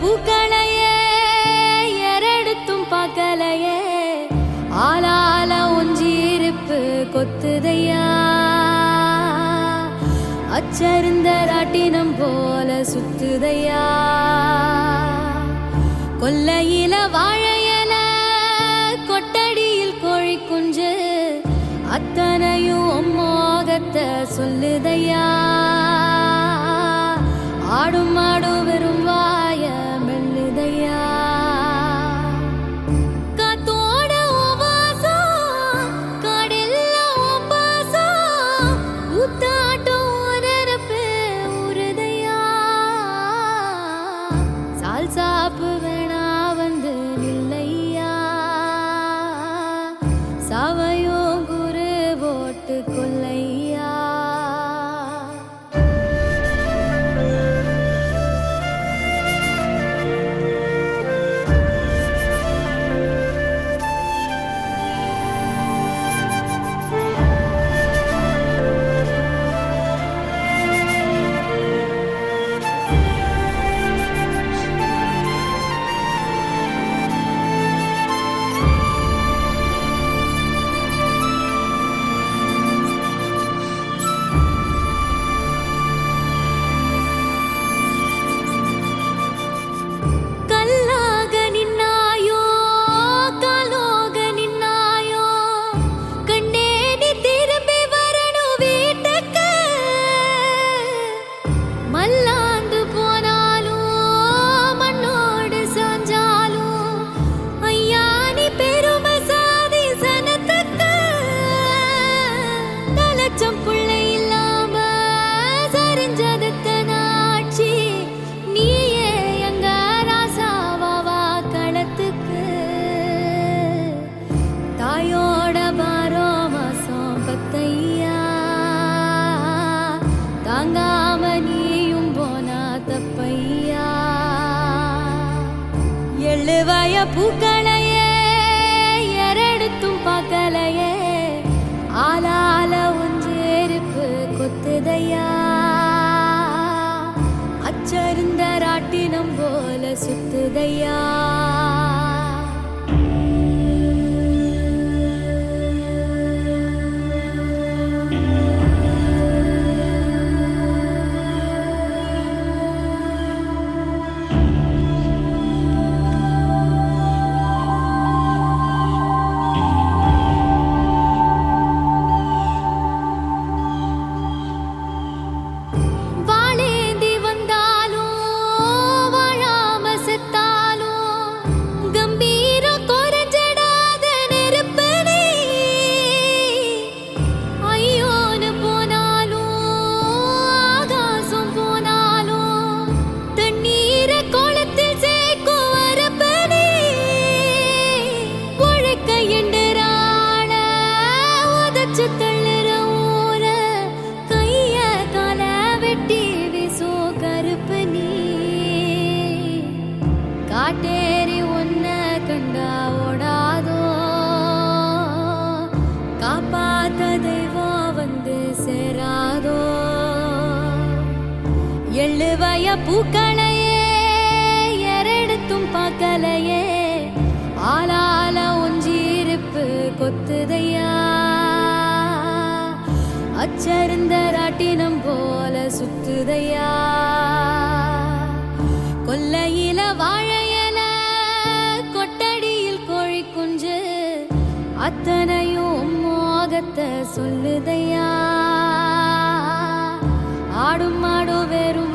பூக்களையே எரடுத்தும் பார்க்கலையே ஆளால ஒஞ்சிருப்பு கொத்துதையா. அச்சருந்த ராட்டினம் போல சுத்துதையா. கொல்லையில வாழையல கொட்டடியில் கோழி குஞ்சு அத்தனையும் மோகத்தை சொல்லுதையா. தாங்காம நீயும் போனா தப்பையா? எழுவாய பூக்களையே எரடுத்தும் பார்க்கலையே ஆளால ஒன்றேருப்பு கொத்துதையா? அச்சருந்த ராட்டினம் போல சுத்துதையா? எழுவய பூக்களையே எரெடுத்தும் பார்க்கலையே ஆளால ஒஞ்சிருப்பு கொத்துதையா. அச்சருந்த ராட்டினம் போல சுத்துதையா. கொல்லையில வாழையல கொட்டடியில் கோழி குஞ்சு அத்தனையும் மோகத்தை சொல்லுதையா. ஆடும் மாடும் வெறும்